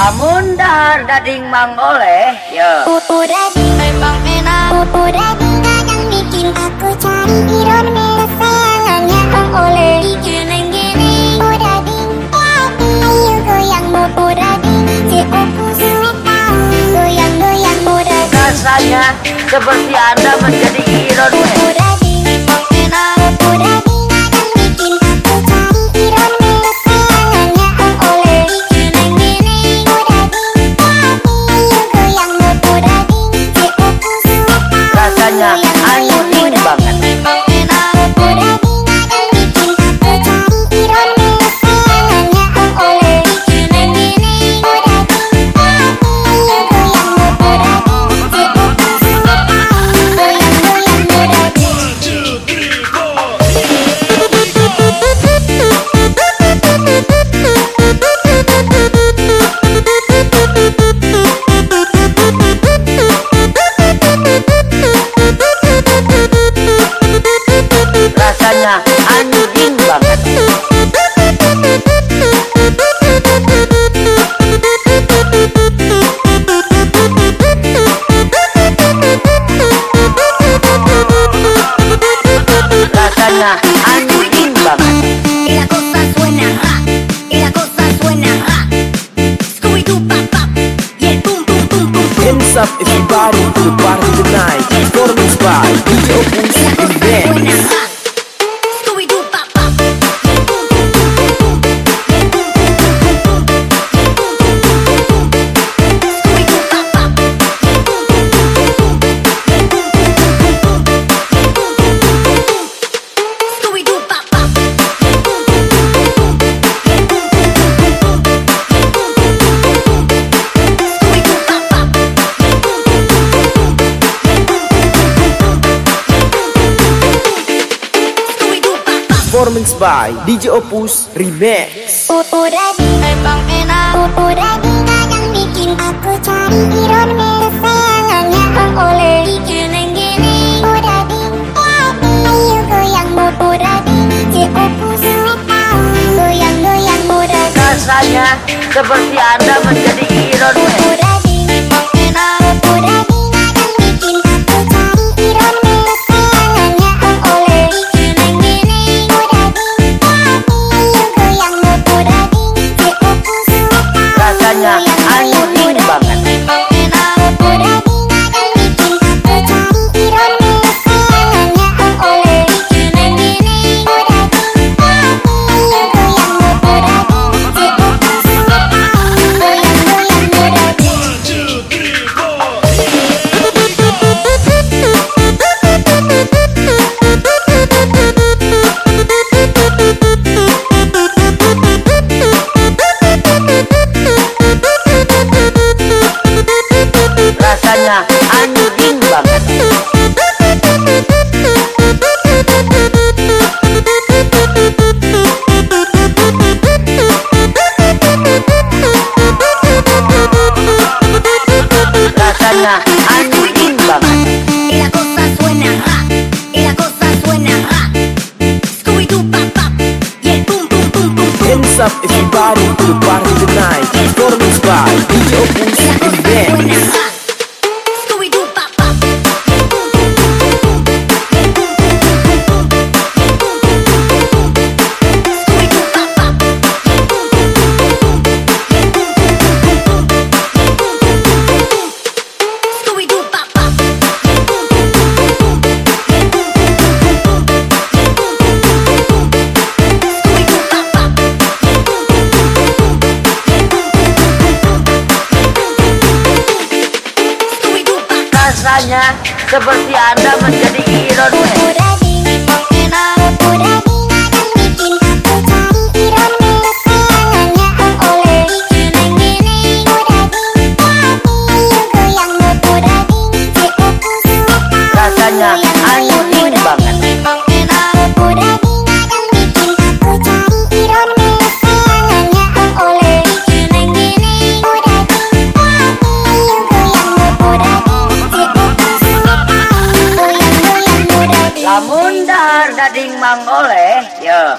lamun dahar dading mang oleh ya. yo upu dading memang enak upu dading kadang bikin aku cari iron kesayangannya. Mang oleh dikeneng seperti anda menjadi irone If you bought it, you the it performance by DJ Opus Remix. Seperti anda menjadi ironi. Ana, Ana. na atong dingbang. Kasa. Y la cosa suena y la cosa suena. Scooby-Doo, y el if you rasanya seperti Anda menjadi Iron Man. Hanya dading mang oleh ya.